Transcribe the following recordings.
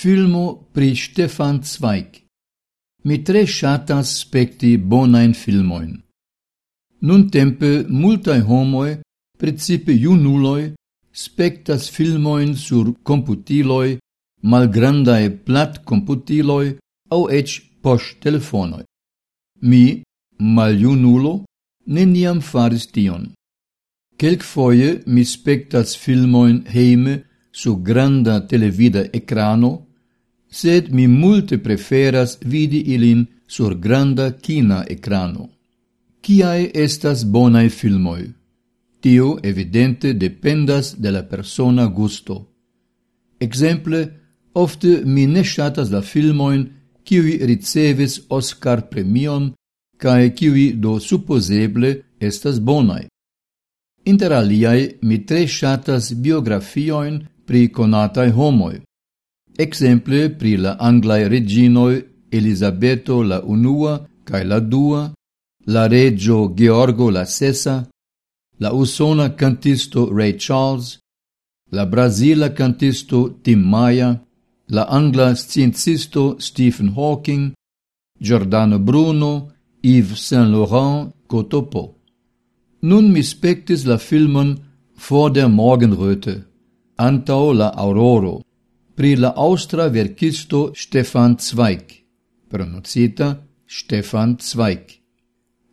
filmo pri Stefan Zweig. Mi tre shatas spekti bonain filmoin. Nun tempe multae homoi, principe junuloi, spectas filmoin sur computiloi, malgrandae plat computiloi, au ec posh telefonoi. Mi, maljunulo, neniam faris tion. Kelk foie mi spectas filmoin heime su granda televida ecrano, sed mi multe preferas vidi ilin sur granda kina ekrano. Kiae estas bonae filmoi? Tio evidente dependas de la persona gusto. Exemple, ofte mi ne shatas la filmoin kiui ricevis Oscar premion cae kiui do supposeble estas bonae. Inter aliae mi tre shatas biografioin pri conatae homoi exemple pri la anglai reginoi Elisabeto la unua cae la dua, la regio Georgo la sesa, la usona cantisto Ray Charles, la brasila cantisto Tim Maia, la angla sciencisto Stephen Hawking, Giordano Bruno, Yves Saint Laurent, Cotopo. Nun mi spectis la filmon vor der Morgenröte, antau la auroro, pri la austra verkisto Stefan Zweig, pronuncita Stefan Zweig.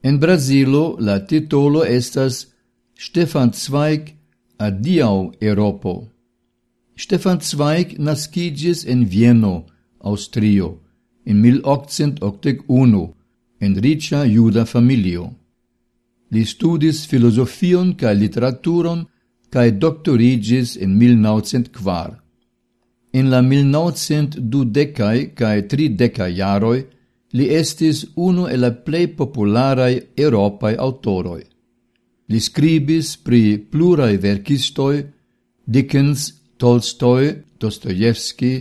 En Brasilo la titolo estas Stefan Zweig adiau Europo. Stefan Zweig naskiĝis en Vieno, Austrio, in 1881 en ricia juda familio. Li studis filosofion kaj literaturon kaj doctorigis en 1904. In la 1920-kaj kaj 30-kaj jaroj li estis uno el la plej popularaj eŭropaj aŭtoroj. Li skribis pri pluraj verkistoi, Dickens, Tolstoj, Dostojevski,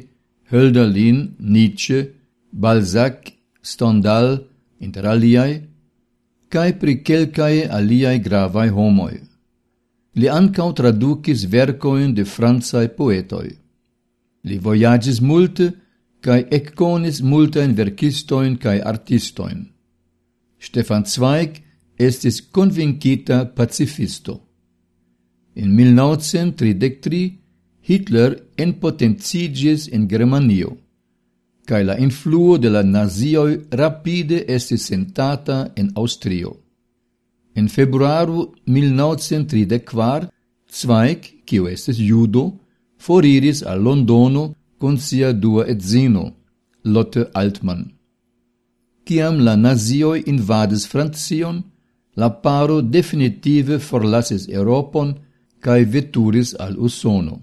Hölderlin, Nietzsche, Balzac, Stendhal, inter aliaj, cae pri kelkaj aliaj gravaj homoj. Li ankaŭ tradukis vercoin de francaj poetoj. Li voyagis multe, cae ecconis multain verkistoin cae artistoin. Stefan Zweig estis convincita pacifisto. In 1933 Hitler enpotencigis in Germanio, cae la influo de la nazioi rapide estis sentata in Austrio. In februaru 1934, Zweig, quio estes judo, foriris a Londono con sia dua edzino, Lotte Altman. Ciam la nazioi invadis Francion, la paro definitive forlasis Europon cae veturis al Usono.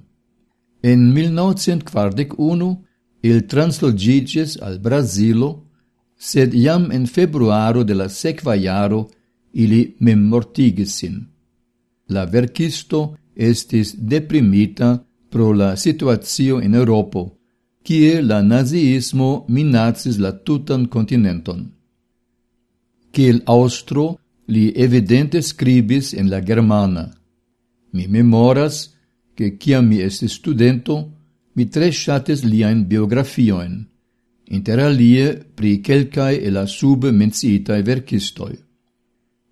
En 1941 il translogiges al Brasilo, sed iam en februaro de la sequa jaro ili memmortigisin. La verkisto estis deprimita pro la situazio in Europo, kie la naziismo minacis la tutan continenton. Kiel austro, li evidente scribis en la germana. Mi memoras che ciam mi estis studento, mi tre shates liain biografioin, inter alie pri quelcae e la sub menciitae verkistoi.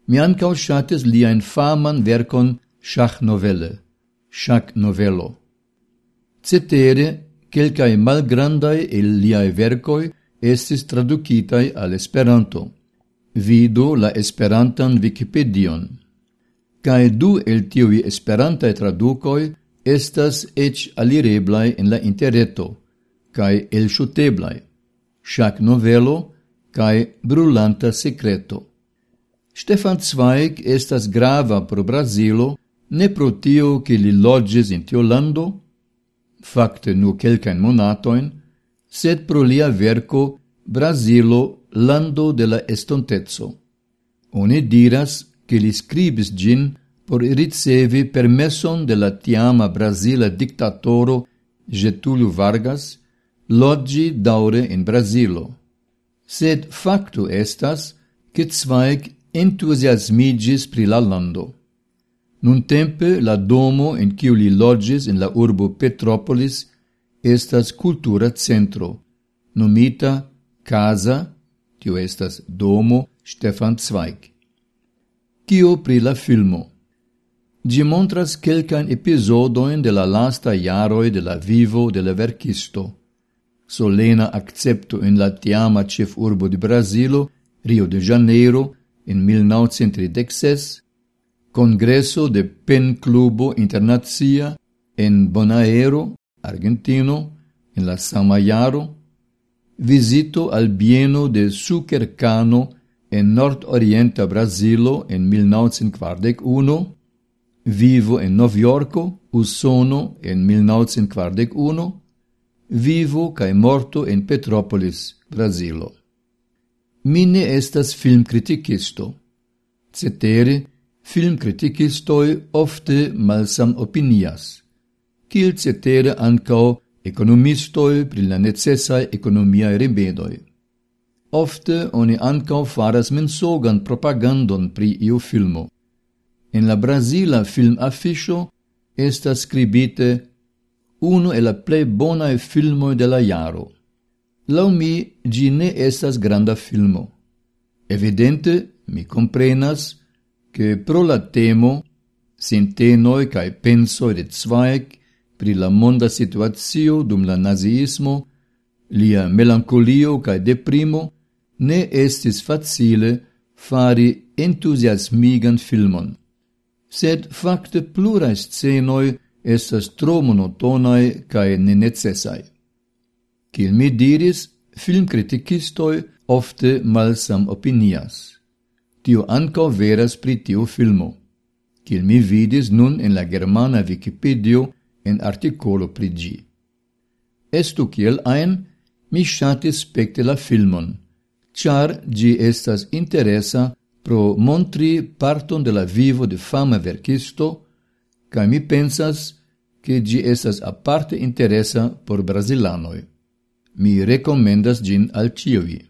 Mi ancao shates liain faman vercon Schach Novelle, Schach Novello, Cetere, quelcae malgrandae el liae vercoi estis traducitai al Esperanto. Vidu la Esperantan Wikipedion. Cae du el tiui Esperantae traducoi estas ec alireblai en la interreto, cae elxuteblai, Shac Novelo cae Brulanta Secreto. Stefan Zweig estas grava pro Brasilo, ne pro tio che li lodges in tio lando, facte nur quelcaen monatoin, sed pro lia verco Brasilo lando de la estontezzo. Oni diras che li scribis gin por ricevi permesson de la tiama Brasila dictatoro Getulio Vargas loggi daure in Brasilo. Sed facto estas che Zweig entusiasmigis pri la lando. Nun tempe la domo in kiu li lodges in la urbo Petropolis estas cultura centro, nomita Casa, tio estas domo Stefan Zweig. Kio pri la filmo? Gi montras quelcan episodoin de la lasta iaroi de la vivo de la verkisto. Solena accepto in la tiama cef urbo di Brasilo, Rio de Janeiro, in 1936, Congreso de Pen Clubo Internazia en Bonaero, Argentino, en la Samayaro, visito al bieno de Sukercano en Nord-Orienta Brasilo en 1941, vivo en Novjorko, Usono en 1941, vivo cae morto en Petropolis, Brasilo. Mine estas filmcriticisto. Cetere, filmkritikistoj ofte malsam opinias, kiel cetere ancao economistoi pri la necessae economiae rebedoi. Ofte oni ancao faras mensogan propagandon pri iu filmo. En la Brasila film afficio estas scribite uno e la plei bonae filmoi de la iaro. Lau mi, gi ne estas granda filmo. Evidente, mi comprenas, che pro la temo sintenoi cae pensoi de Zweig pri la monda situatio dum la nazismo, lia melancolio cae deprimo, ne estis facile fari entusiasmigan filmon. Sed facte plurae scenoi estas tro monotonae cae nenecessai. Cil mi diris, filmcriticistoi ofte malsam opinias tio ancao veras pri tiu filmo. Cil mi vidis nun en la germana Wikipedia en artikolo pri gi. Estu kiel ein, mi shatis specte la filmon, char gi estas interesa pro montri parton de la vivo de fama verkisto, ca mi pensas ke gi estas aparte interesa por brasilanoi. Mi rekomendas gin al ciovi.